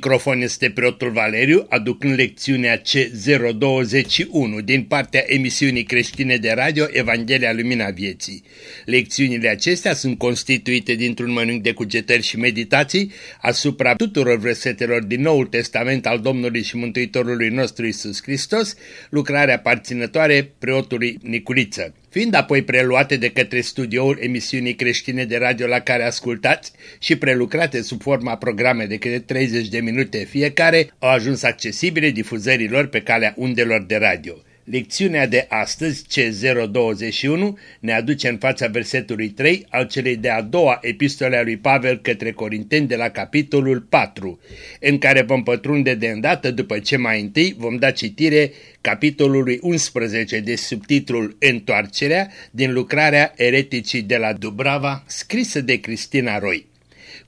La microfon este preotul Valeriu, aducând lecțiunea C021 din partea emisiunii creștine de radio Evanghelia Lumina Vieții. Lecțiunile acestea sunt constituite dintr-un mănânc de cugetări și meditații asupra tuturor versetelor din Noul Testament al Domnului și Mântuitorului nostru Isus Hristos, lucrarea aparținătoare preotului Niculiță fiind apoi preluate de către studioul emisiunii creștine de radio la care ascultați și prelucrate sub forma programe de câte 30 de minute fiecare, au ajuns accesibile difuzărilor pe calea undelor de radio. Lecțiunea de astăzi, C021, ne aduce în fața versetului 3 al celei de-a doua epistole a lui Pavel către Corinteni de la capitolul 4, în care vom pătrunde de îndată după ce mai întâi vom da citire capitolului 11 de subtitlul Întoarcerea din lucrarea Ereticii de la Dubrava, scrisă de Cristina Roy.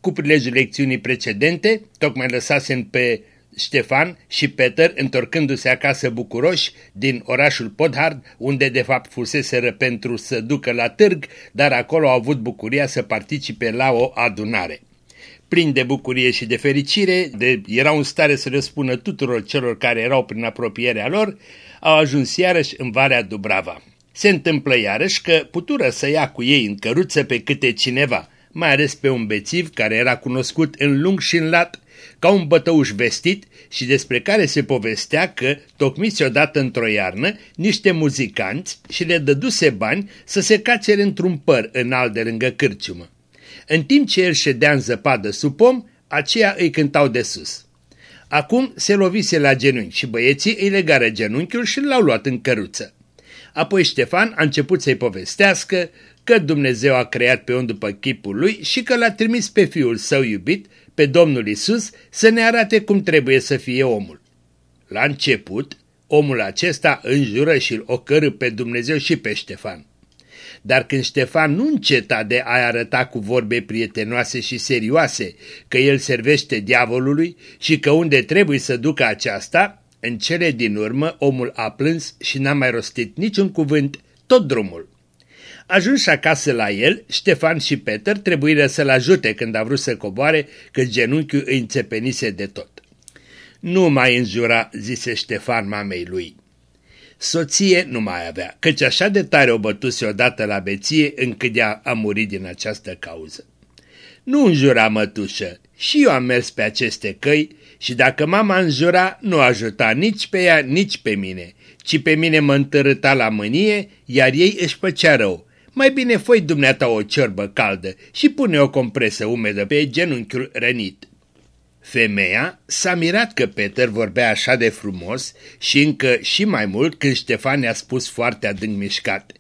Cu prilejul lecțiunii precedente, tocmai lăsasem pe Ștefan și Peter întorcându-se acasă bucuroși din orașul Podhard, unde de fapt fuseseră pentru să ducă la târg, dar acolo au avut bucuria să participe la o adunare. Plin de bucurie și de fericire, de, erau în stare să răspună tuturor celor care erau prin apropierea lor, au ajuns iarăși în Valea Dubrava. Se întâmplă iarăși că putură să ia cu ei în căruță pe câte cineva, mai ales pe un bețiv care era cunoscut în lung și în lat ca un bătăuș vestit și despre care se povestea că, tocmiți odată într-o iarnă, niște muzicanți și le dăduse bani să se cacere într-un păr înalt de lângă cârciumă. În timp ce el ședea în zăpadă sub pom, aceia îi cântau de sus. Acum se lovise la genunchi și băieții îi legară genunchiul și l-au luat în căruță. Apoi Ștefan a început să-i povestească că Dumnezeu a creat pe om după chipul lui și că l-a trimis pe fiul său iubit pe Domnul Isus să ne arate cum trebuie să fie omul. La început, omul acesta înjură și îl ocărâ pe Dumnezeu și pe Ștefan. Dar când Ștefan nu înceta de a arăta cu vorbe prietenoase și serioase că el servește diavolului și că unde trebuie să ducă aceasta, în cele din urmă omul a plâns și n-a mai rostit niciun cuvânt tot drumul. Ajuns acasă la el, Ștefan și Peter trebuie să-l ajute când a vrut să coboare, că genunchiul îi înțepenise de tot. Nu mai înjura, zise Ștefan mamei lui. Soție nu mai avea, căci așa de tare o bătuse odată la beție încât ea a murit din această cauză. Nu înjura, mătușă, și eu am mers pe aceste căi și dacă mama înjura, nu ajuta nici pe ea, nici pe mine, ci pe mine mă întărâta la mânie, iar ei își făcea rău, mai bine foi dumneata o ciorbă caldă și pune o compresă umedă pe genunchiul rănit. Femeia s-a mirat că Peter vorbea așa de frumos și încă și mai mult când Ștefan i-a spus foarte adânc mișcat.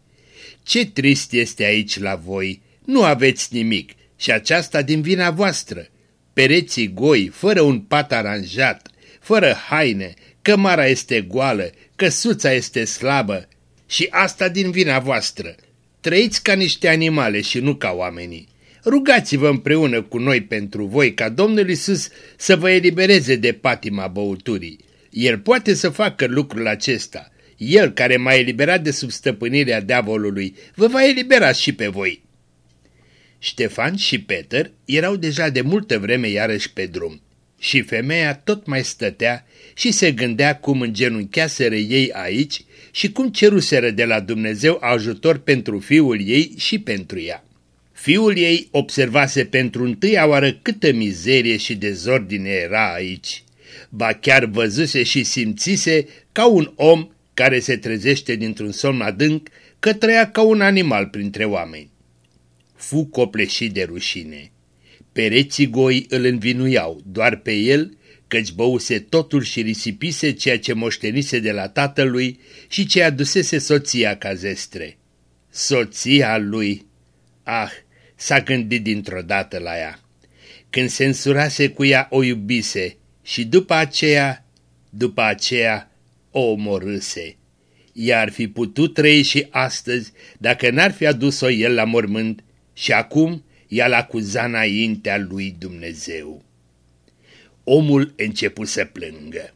Ce trist este aici la voi, nu aveți nimic și aceasta din vina voastră. Pereții goi, fără un pat aranjat, fără haine, cămara este goală, căsuța este slabă și asta din vina voastră. Trăiți ca niște animale și nu ca oamenii. Rugați-vă împreună cu noi pentru voi ca Domnul Isus să vă elibereze de patima băuturii. El poate să facă lucrul acesta. El care m-a eliberat de sub stăpânirea diavolului, vă va elibera și pe voi. Ștefan și Peter erau deja de multă vreme iarăși pe drum și femeia tot mai stătea și se gândea cum îngenuncheaseră ei aici și cum ceruseră de la Dumnezeu ajutor pentru fiul ei și pentru ea. Fiul ei observase pentru întâia oară câtă mizerie și dezordine era aici. Ba chiar văzuse și simțise ca un om care se trezește dintr-un somn adânc că trăia ca un animal printre oameni. Fu copleșit de rușine. Pereții goi îl învinuiau, doar pe el căci băuse totul și risipise ceea ce moștenise de la tatălui și ce adusese soția ca zestre. Soția lui! Ah, s-a gândit dintr-o dată la ea. Când se însurase cu ea o iubise și după aceea, după aceea o omorâse. Ea ar fi putut trăi și astăzi dacă n-ar fi adus-o el la mormânt și acum ea l-acuza înaintea lui Dumnezeu omul început să plângă.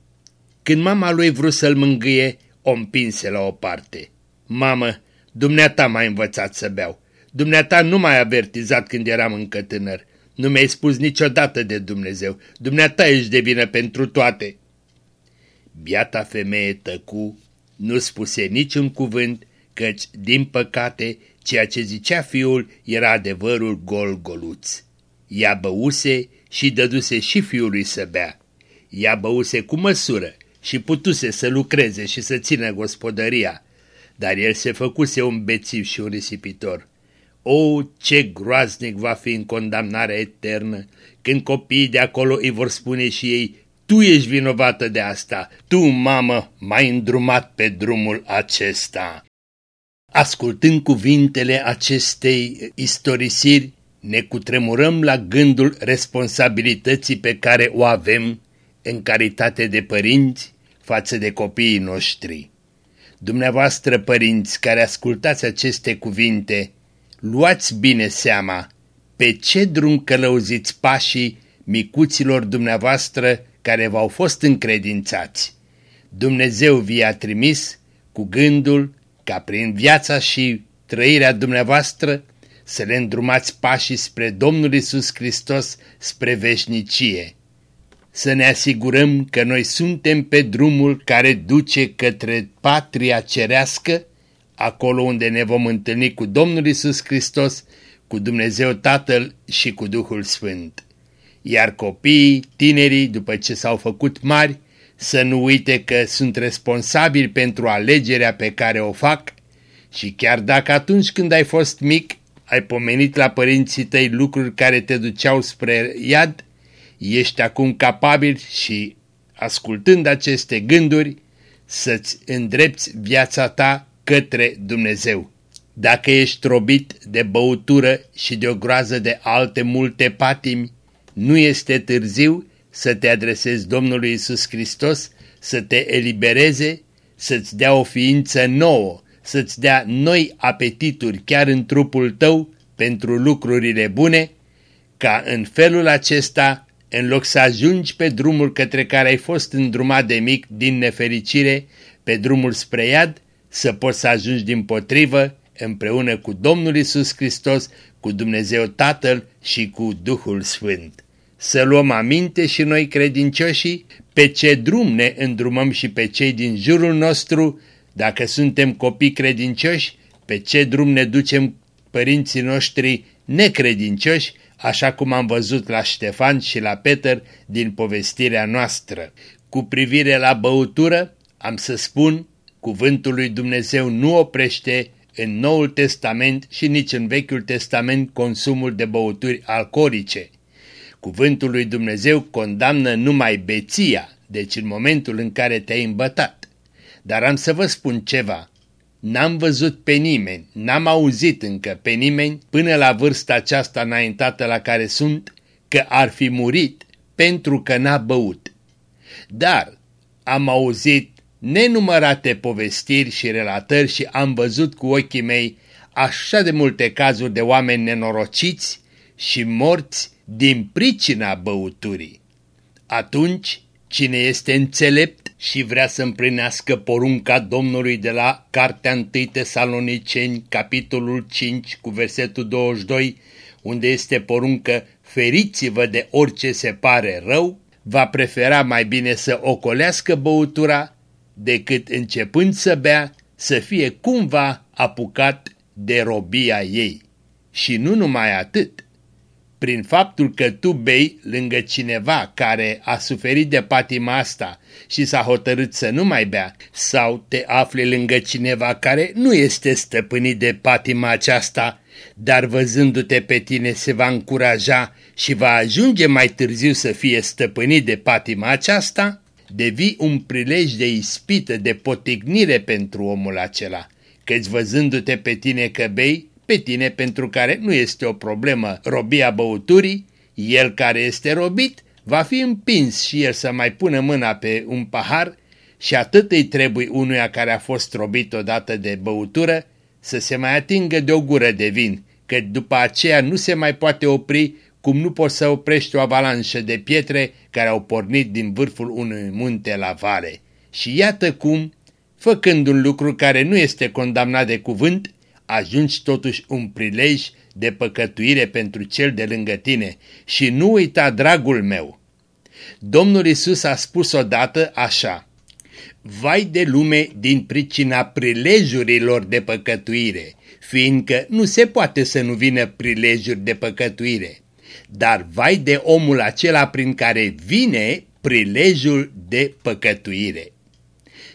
Când mama lui vrut să-l mângâie, o împinse la o parte. Mamă, dumneata m-a învățat să beau. Dumneata nu m-ai avertizat când eram încă tânăr. Nu mi-ai spus niciodată de Dumnezeu. Dumneata ești de vină pentru toate. Biata femeie tăcu, nu spuse niciun cuvânt, căci, din păcate, ceea ce zicea fiul era adevărul gol-goluț. Ea băuse și dăduse și fiului să bea. Ea băuse cu măsură și putuse să lucreze și să țină gospodăria, dar el se făcuse un bețiv și un risipitor. O, ce groaznic va fi în condamnarea eternă, când copiii de acolo îi vor spune și ei, tu ești vinovată de asta, tu, mamă, m-ai îndrumat pe drumul acesta. Ascultând cuvintele acestei istorisiri, ne cutremurăm la gândul responsabilității pe care o avem în caritate de părinți față de copiii noștri. Dumneavoastră, părinți, care ascultați aceste cuvinte, luați bine seama pe ce drum călăuziți pașii micuților dumneavoastră care v-au fost încredințați. Dumnezeu vi-a trimis cu gândul ca prin viața și trăirea dumneavoastră să le îndrumați pașii spre Domnul Isus Hristos, spre veșnicie. Să ne asigurăm că noi suntem pe drumul care duce către patria cerească, acolo unde ne vom întâlni cu Domnul Isus Hristos, cu Dumnezeu Tatăl și cu Duhul Sfânt. Iar copiii, tinerii, după ce s-au făcut mari, să nu uite că sunt responsabili pentru alegerea pe care o fac și chiar dacă atunci când ai fost mic ai pomenit la părinții tăi lucruri care te duceau spre iad, ești acum capabil și, ascultând aceste gânduri, să-ți îndrepți viața ta către Dumnezeu. Dacă ești robit de băutură și de o groază de alte multe patimi, nu este târziu să te adresezi Domnului Isus Hristos, să te elibereze, să-ți dea o ființă nouă, să-ți dea noi apetituri chiar în trupul tău pentru lucrurile bune, ca în felul acesta, în loc să ajungi pe drumul către care ai fost îndrumat de mic din nefericire, pe drumul spre iad, să poți să ajungi din potrivă, împreună cu Domnul Isus Hristos, cu Dumnezeu Tatăl și cu Duhul Sfânt. Să luăm aminte și noi credincioșii pe ce drum ne îndrumăm și pe cei din jurul nostru, dacă suntem copii credincioși, pe ce drum ne ducem părinții noștri necredincioși, așa cum am văzut la Ștefan și la Peter din povestirea noastră. Cu privire la băutură, am să spun, cuvântul lui Dumnezeu nu oprește în Noul Testament și nici în Vechiul Testament consumul de băuturi alcoolice. Cuvântul lui Dumnezeu condamnă numai beția, deci în momentul în care te-ai îmbătat. Dar am să vă spun ceva. N-am văzut pe nimeni, n-am auzit încă pe nimeni până la vârsta aceasta înaintată la care sunt că ar fi murit pentru că n-a băut. Dar am auzit nenumărate povestiri și relatări și am văzut cu ochii mei așa de multe cazuri de oameni nenorociți și morți din pricina băuturii. Atunci, cine este înțelept și vrea să împlinească porunca Domnului de la Cartea 1 Tesaloniceni, capitolul 5, cu versetul 22, unde este poruncă feriți-vă de orice se pare rău, va prefera mai bine să ocolească băutura decât începând să bea să fie cumva apucat de robia ei. Și nu numai atât, prin faptul că tu bei lângă cineva care a suferit de patima asta și s-a hotărât să nu mai bea, sau te afli lângă cineva care nu este stăpânit de patima aceasta, dar văzându-te pe tine se va încuraja și va ajunge mai târziu să fie stăpânit de patima aceasta, devii un prilej de ispită, de potignire pentru omul acela, căci văzându-te pe tine că bei, pe tine pentru care nu este o problemă robia băuturii, el care este robit va fi împins și el să mai pună mâna pe un pahar și atât îi trebuie unuia care a fost robit odată de băutură să se mai atingă de o gură de vin, că după aceea nu se mai poate opri cum nu poți să oprești o avalanșă de pietre care au pornit din vârful unui munte la vale. Și iată cum, făcând un lucru care nu este condamnat de cuvânt, ajungi totuși un prilej de păcătuire pentru cel de lângă tine și nu uita, dragul meu. Domnul Isus a spus odată așa, Vai de lume din pricina prilejurilor de păcătuire, fiindcă nu se poate să nu vină prilejuri de păcătuire, dar vai de omul acela prin care vine prilejul de păcătuire.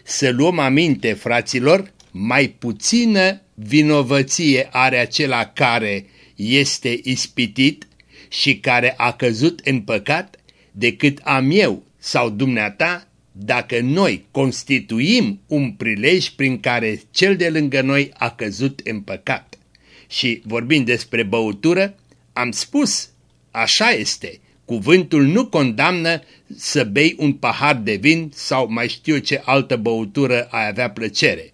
Să luăm aminte, fraților, mai puțină vinovăție are acela care este ispitit și care a căzut în păcat decât am eu sau dumneata dacă noi constituim un prilej prin care cel de lângă noi a căzut în păcat. Și vorbind despre băutură, am spus, așa este, cuvântul nu condamnă să bei un pahar de vin sau mai știu ce altă băutură ai avea plăcere.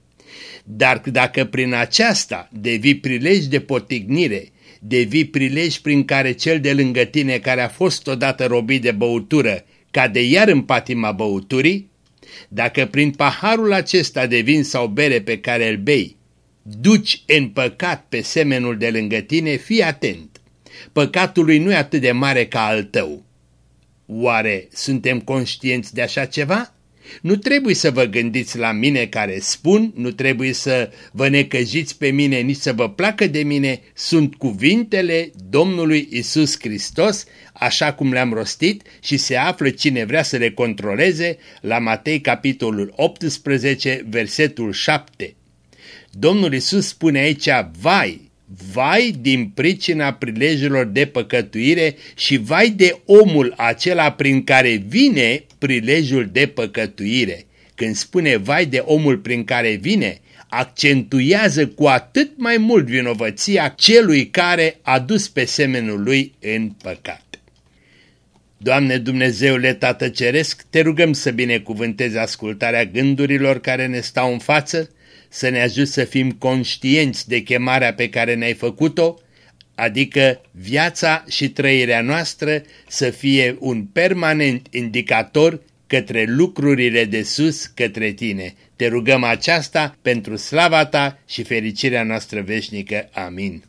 Dar dacă prin aceasta devii prilej de potignire, devii prilej prin care cel de lângă tine care a fost odată robit de băutură cade iar în patima băuturii, dacă prin paharul acesta de vin sau bere pe care îl bei, duci în păcat pe semenul de lângă tine, fii atent. Păcatul lui nu e atât de mare ca al tău. Oare suntem conștienți de așa ceva? Nu trebuie să vă gândiți la mine care spun, nu trebuie să vă necăjiți pe mine, nici să vă placă de mine, sunt cuvintele Domnului Isus Hristos, așa cum le-am rostit și se află cine vrea să le controleze la Matei capitolul 18, versetul 7. Domnul Isus spune aici, vai, vai din pricina prilejilor de păcătuire și vai de omul acela prin care vine prilejul de păcătuire. Când spune vai de omul prin care vine, accentuează cu atât mai mult vinovăția celui care a dus pe semenul lui în păcat. Doamne Dumnezeule Tată Ceresc, te rugăm să binecuvântezi ascultarea gândurilor care ne stau în față, să ne ajut să fim conștienți de chemarea pe care ne-ai făcut-o, adică viața și trăirea noastră să fie un permanent indicator către lucrurile de sus, către tine. Te rugăm aceasta pentru slava ta și fericirea noastră veșnică. Amin.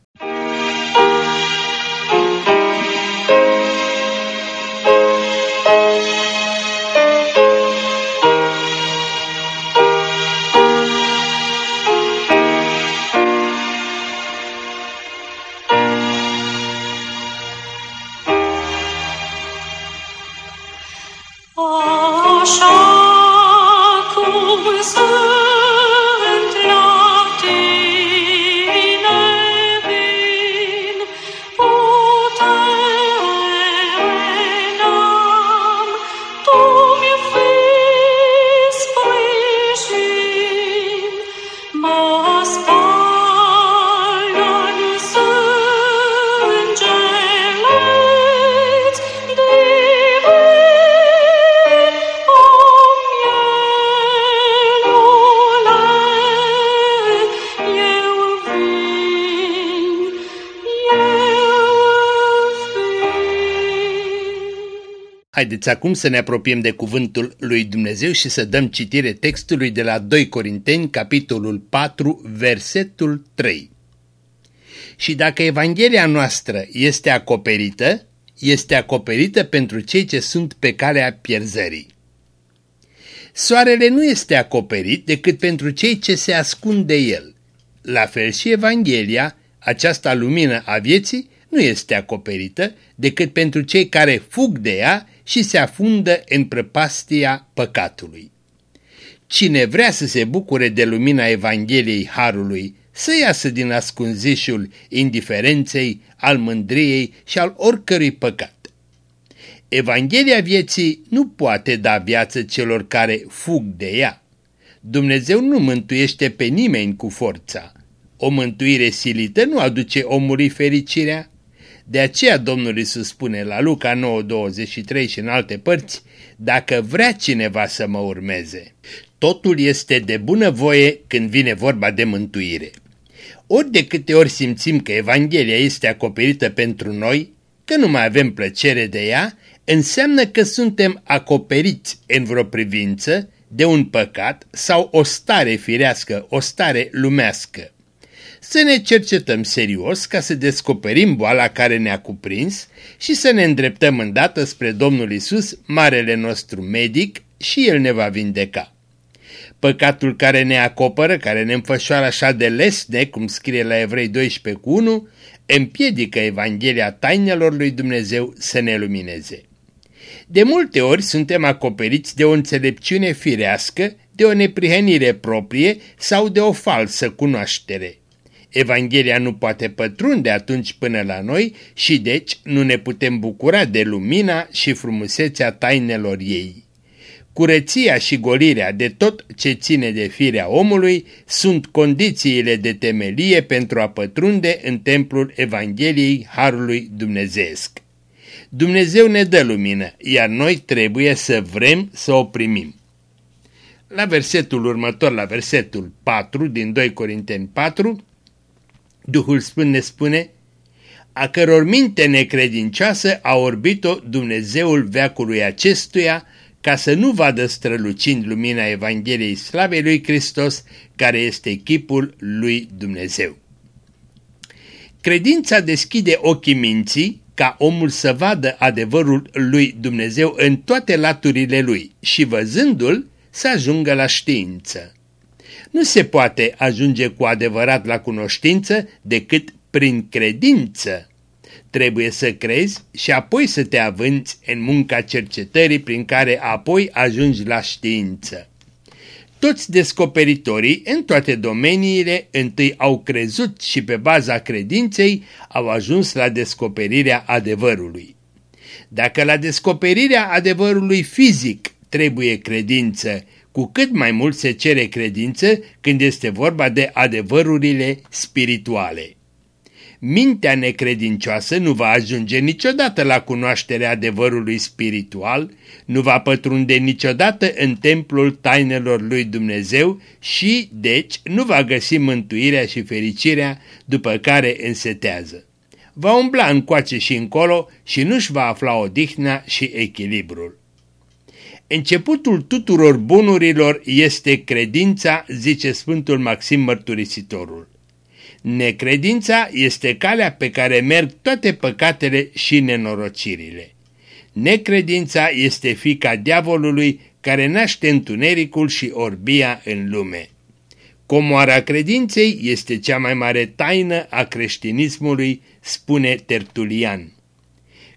Haideți acum să ne apropiem de cuvântul lui Dumnezeu și să dăm citire textului de la 2 Corinteni, capitolul 4, versetul 3. Și dacă Evanghelia noastră este acoperită, este acoperită pentru cei ce sunt pe calea pierzării. Soarele nu este acoperit decât pentru cei ce se ascund de el. La fel și Evanghelia, această lumină a vieții, nu este acoperită decât pentru cei care fug de ea și se afundă în prăpastia păcatului. Cine vrea să se bucure de lumina Evangheliei Harului, să iasă din ascunzișul indiferenței, al mândriei și al oricărui păcat. Evanghelia vieții nu poate da viață celor care fug de ea. Dumnezeu nu mântuiește pe nimeni cu forța. O mântuire silită nu aduce omului fericirea, de aceea Domnul Iisus spune la Luca 9:23 și în alte părți, dacă vrea cineva să mă urmeze, totul este de bună voie când vine vorba de mântuire. Ori de câte ori simțim că Evanghelia este acoperită pentru noi, că nu mai avem plăcere de ea, înseamnă că suntem acoperiți în vreo privință de un păcat sau o stare firească, o stare lumească. Să ne cercetăm serios ca să descoperim boala care ne-a cuprins și să ne îndreptăm îndată spre Domnul Isus, marele nostru medic, și El ne va vindeca. Păcatul care ne acopără, care ne înfășoară așa de lesne, cum scrie la Evrei 12 cu 1, împiedică Evanghelia tainelor lui Dumnezeu să ne lumineze. De multe ori suntem acoperiți de o înțelepciune firească, de o neprihănire proprie sau de o falsă cunoaștere. Evanghelia nu poate pătrunde atunci până la noi și deci nu ne putem bucura de lumina și frumusețea tainelor ei. Curăția și golirea de tot ce ține de firea omului sunt condițiile de temelie pentru a pătrunde în templul Evangheliei Harului Dumnezeesc. Dumnezeu ne dă lumină, iar noi trebuie să vrem să o primim. La versetul următor, la versetul 4 din 2 Corinteni 4, Duhul Sfânt ne spune, a căror minte necredincioasă a orbit-o Dumnezeul veacului acestuia, ca să nu vadă strălucind lumina Evangheliei Slavei lui Hristos, care este chipul lui Dumnezeu. Credința deschide ochii minții ca omul să vadă adevărul lui Dumnezeu în toate laturile lui și văzându-l să ajungă la știință. Nu se poate ajunge cu adevărat la cunoștință decât prin credință. Trebuie să crezi și apoi să te avânți în munca cercetării prin care apoi ajungi la știință. Toți descoperitorii în toate domeniile întâi au crezut și pe baza credinței au ajuns la descoperirea adevărului. Dacă la descoperirea adevărului fizic trebuie credință, cu cât mai mult se cere credință când este vorba de adevărurile spirituale. Mintea necredincioasă nu va ajunge niciodată la cunoașterea adevărului spiritual, nu va pătrunde niciodată în templul tainelor lui Dumnezeu și, deci, nu va găsi mântuirea și fericirea după care însetează. Va umbla încoace și încolo și nu-și va afla odihna și echilibrul. Începutul tuturor bunurilor este credința, zice Sfântul Maxim Mărturisitorul. Necredința este calea pe care merg toate păcatele și nenorocirile. Necredința este fica diavolului care naște întunericul și orbia în lume. Comoara credinței este cea mai mare taină a creștinismului, spune Tertulian.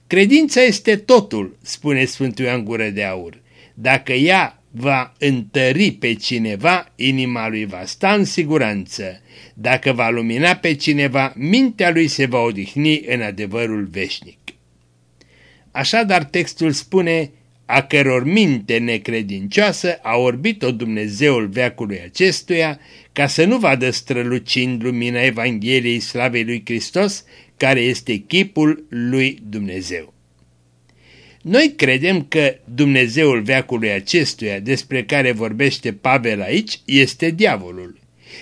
Credința este totul, spune Sfântul Ioan Gură de Aur. Dacă ea va întări pe cineva, inima lui va sta în siguranță. Dacă va lumina pe cineva, mintea lui se va odihni în adevărul veșnic. Așadar textul spune, a căror minte necredincioasă a orbit-o Dumnezeul veacului acestuia, ca să nu vadă strălucind lumina Evangheliei Slavei lui Hristos, care este chipul lui Dumnezeu. Noi credem că Dumnezeul veacului acestuia despre care vorbește Pavel aici este diavolul.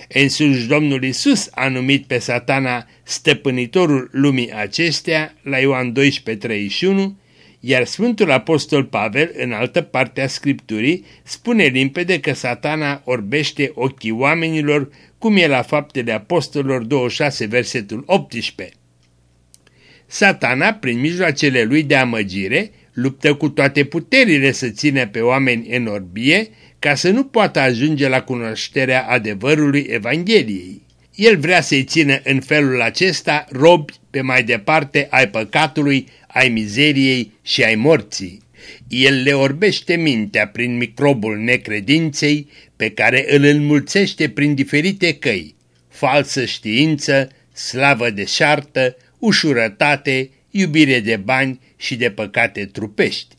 Însuși Domnul Isus a numit pe satana stăpânitorul lumii acestea la Ioan 12:31, iar Sfântul Apostol Pavel, în altă parte a Scripturii, spune limpede că satana orbește ochii oamenilor, cum e la faptele apostolilor 26, versetul 18. Satana, prin mijloacele lui de amăgire, luptă cu toate puterile să țină pe oameni în orbie ca să nu poată ajunge la cunoașterea adevărului Evangheliei. El vrea să-i țină în felul acesta robi pe mai departe ai păcatului, ai mizeriei și ai morții. El le orbește mintea prin microbul necredinței pe care îl înmulțește prin diferite căi, falsă știință, slavă deșartă, ușurătate, iubire de bani și de păcate trupești.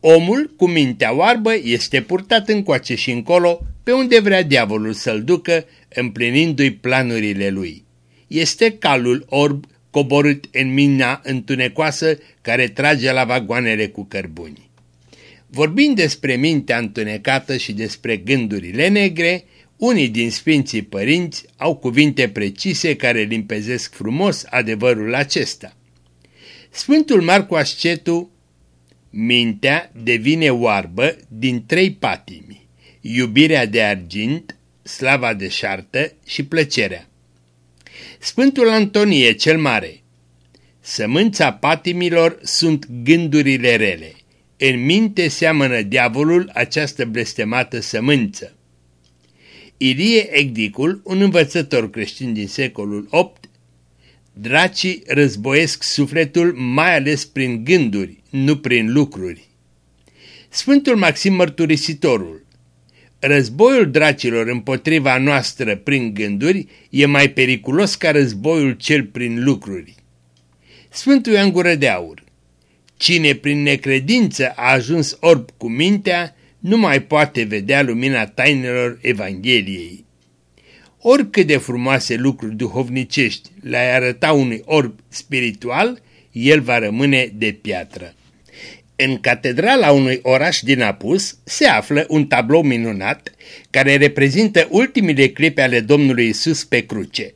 Omul cu mintea oarbă este purtat încoace și încolo pe unde vrea diavolul să-l ducă, împlinindu-i planurile lui. Este calul orb coborât în mina întunecoasă care trage la vagoanele cu cărbuni. Vorbind despre mintea întunecată și despre gândurile negre, unii din Sfinții Părinți au cuvinte precise care limpezesc frumos adevărul acesta. Sfântul Marcu Ascetu, mintea devine oarbă din trei patimi, iubirea de argint, slava de șartă și plăcerea. Sfântul Antonie cel Mare Sămânța patimilor sunt gândurile rele. În minte seamănă diavolul această blestemată sămânță. Ilie Egdicul, un învățător creștin din secolul VIII, dracii războiesc sufletul mai ales prin gânduri, nu prin lucruri. Sfântul Maxim Mărturisitorul Războiul dracilor împotriva noastră prin gânduri e mai periculos ca războiul cel prin lucruri. Sfântul Ioan Gură de Aur Cine prin necredință a ajuns orb cu mintea, nu mai poate vedea lumina tainelor Evangheliei. Oricât de frumoase lucruri duhovnicești le-ai arăta unui orb spiritual, el va rămâne de piatră. În catedrala unui oraș din Apus se află un tablou minunat care reprezintă ultimile clipe ale Domnului Isus pe cruce.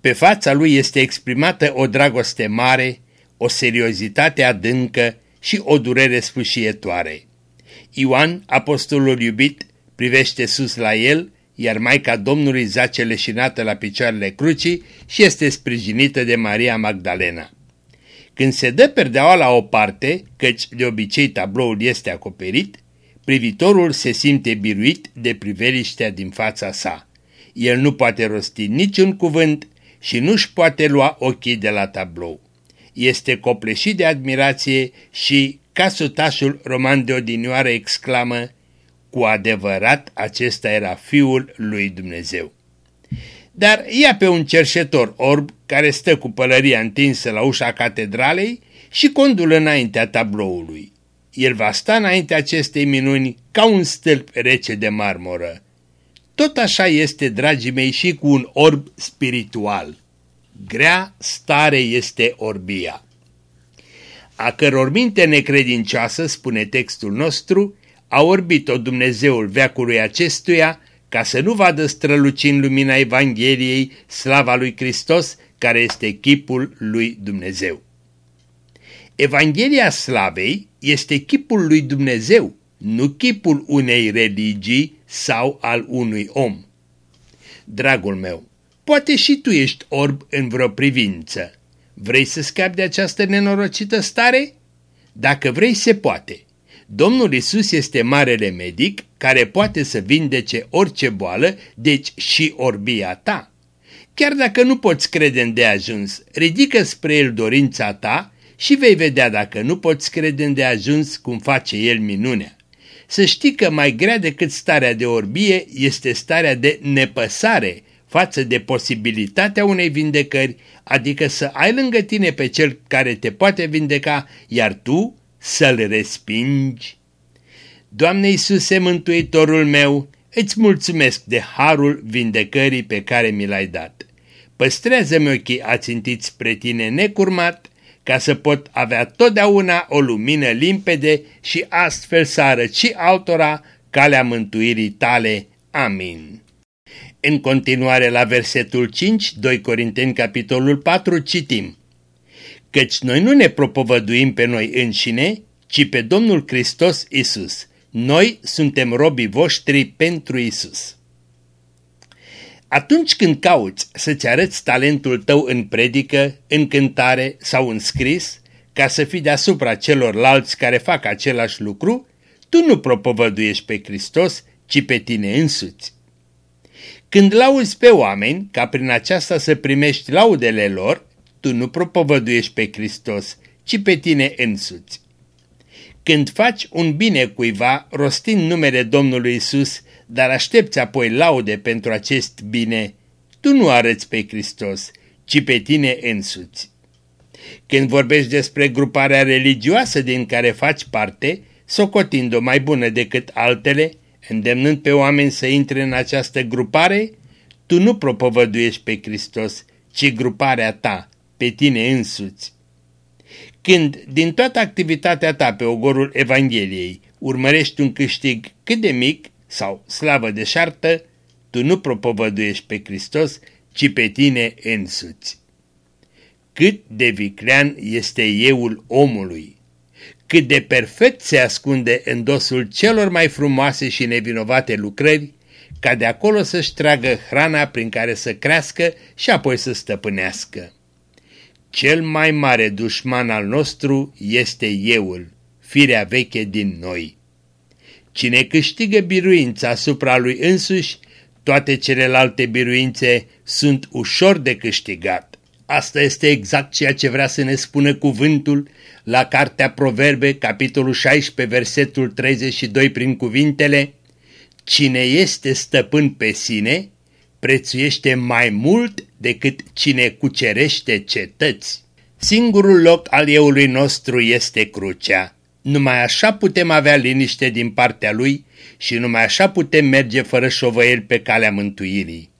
Pe fața lui este exprimată o dragoste mare, o seriozitate adâncă și o durere sfâșietoare. Ioan, apostolul iubit, privește sus la el, iar Maica Domnului zace leșinată la picioarele crucii și este sprijinită de Maria Magdalena. Când se dă perdeaua la o parte, căci de obicei tabloul este acoperit, privitorul se simte biruit de priveliștea din fața sa. El nu poate rosti niciun cuvânt și nu-și poate lua ochii de la tablou. Este copleșit de admirație și, ca sutașul roman de odinioară exclamă, cu adevărat acesta era Fiul lui Dumnezeu. Dar ia pe un cerșetor orb care stă cu pălăria întinsă la ușa catedralei și condul înaintea tabloului. El va sta înaintea acestei minuni ca un stâlp rece de marmură. Tot așa este, dragii mei, și cu un orb spiritual. Grea stare este orbia. A căror minte necredincioasă, spune textul nostru, a orbit-o Dumnezeul veacului acestuia, ca să nu vadă strălucind lumina Evangheliei slava lui Hristos, care este chipul lui Dumnezeu. Evanghelia slavei este chipul lui Dumnezeu, nu chipul unei religii sau al unui om. Dragul meu, poate și tu ești orb în vreo privință. Vrei să scapi de această nenorocită stare? Dacă vrei, se poate. Domnul Isus este marele medic care poate să vindece orice boală, deci și orbia ta. Chiar dacă nu poți crede în deajuns, ridică spre el dorința ta și vei vedea dacă nu poți crede în deajuns cum face el minunea. Să știi că mai grea decât starea de orbie este starea de nepăsare față de posibilitatea unei vindecări, adică să ai lângă tine pe cel care te poate vindeca, iar tu să-l respingi. Doamne Iisuse, Mântuitorul meu, îți mulțumesc de harul vindecării pe care mi l-ai dat. Păstrează-mi ochii ațintiți spre tine necurmat, ca să pot avea totdeauna o lumină limpede și astfel să arăt și altora calea mântuirii tale. Amin. În continuare la versetul 5, 2 Corinteni capitolul 4, citim Căci noi nu ne propovăduim pe noi înșine, ci pe Domnul Hristos Isus. Noi suntem robii voștri pentru Isus. Atunci când cauți să-ți arăți talentul tău în predică, în cântare sau în scris, ca să fii deasupra celorlalți care fac același lucru, tu nu propovăduiești pe Hristos, ci pe tine însuți. Când lauzi pe oameni, ca prin aceasta să primești laudele lor, tu nu propovăduiești pe Hristos, ci pe tine însuți. Când faci un bine cuiva, rostind numele Domnului Isus, dar aștepți apoi laude pentru acest bine, tu nu arăți pe Hristos, ci pe tine însuți. Când vorbești despre gruparea religioasă din care faci parte, socotind-o mai bună decât altele, îndemnând pe oameni să intre în această grupare, tu nu propovăduiești pe Hristos, ci gruparea ta, pe tine însuți. Când, din toată activitatea ta pe ogorul Evangheliei, urmărești un câștig cât de mic sau slavă de șartă, tu nu propovăduiești pe Hristos, ci pe tine însuți. Cât de viclean este euul omului, cât de perfect se ascunde în dosul celor mai frumoase și nevinovate lucrări, ca de acolo să-și tragă hrana prin care să crească și apoi să stăpânească. Cel mai mare dușman al nostru este euul, firea veche din noi. Cine câștigă biruința asupra lui însuși, toate celelalte biruințe sunt ușor de câștigat. Asta este exact ceea ce vrea să ne spună cuvântul la Cartea Proverbe, capitolul 16, versetul 32, prin cuvintele Cine este stăpân pe sine, prețuiește mai mult decât cine cucerește cetăți. Singurul loc al eului nostru este crucea. Numai așa putem avea liniște din partea lui și numai așa putem merge fără șovăieli pe calea mântuirii.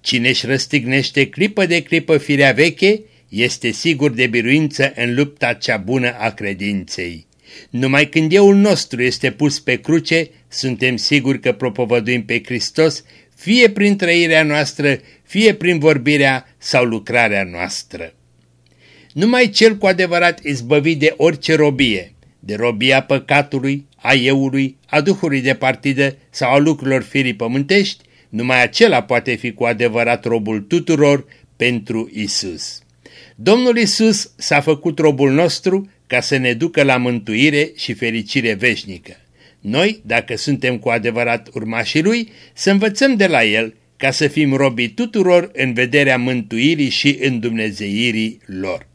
Cine își răstignește clipă de clipă firea veche, este sigur de biruință în lupta cea bună a credinței. Numai când euul nostru este pus pe cruce, suntem siguri că propovăduim pe Hristos, fie prin trăirea noastră, fie prin vorbirea sau lucrarea noastră. Numai cel cu adevărat izbăvit de orice robie, de robia păcatului, a euului, a duhului de partidă sau a lucrurilor firii pământești, numai acela poate fi cu adevărat robul tuturor pentru Isus. Domnul Isus s-a făcut robul nostru ca să ne ducă la mântuire și fericire veșnică. Noi, dacă suntem cu adevărat urmașii Lui, să învățăm de la El ca să fim robii tuturor în vederea mântuirii și îndumnezeirii lor.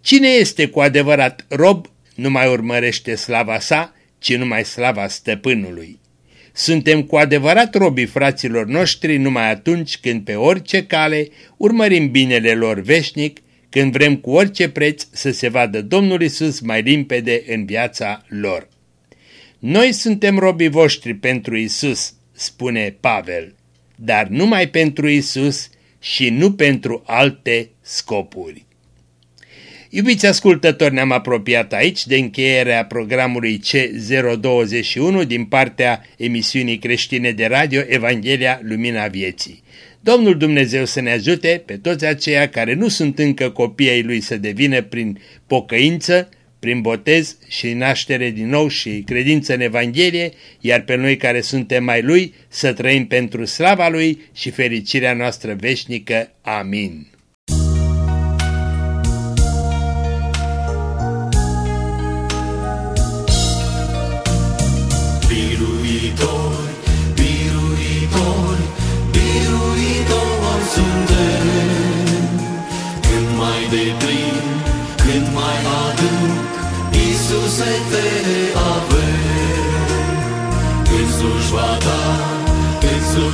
Cine este cu adevărat rob nu mai urmărește slava sa, ci numai slava stăpânului. Suntem cu adevărat robii fraților noștri numai atunci când pe orice cale urmărim binele lor veșnic, când vrem cu orice preț să se vadă Domnul Isus mai limpede în viața lor. Noi suntem robii voștri pentru Isus, spune Pavel, dar numai pentru Isus și nu pentru alte scopuri. Iubiți ascultători, ne-am apropiat aici de încheierea programului C021 din partea emisiunii creștine de radio Evanghelia Lumina Vieții. Domnul Dumnezeu să ne ajute pe toți aceia care nu sunt încă copii ai Lui să devină prin pocăință, prin botez și naștere din nou și credință în Evanghelie, iar pe noi care suntem mai Lui să trăim pentru slava Lui și fericirea noastră veșnică. Amin.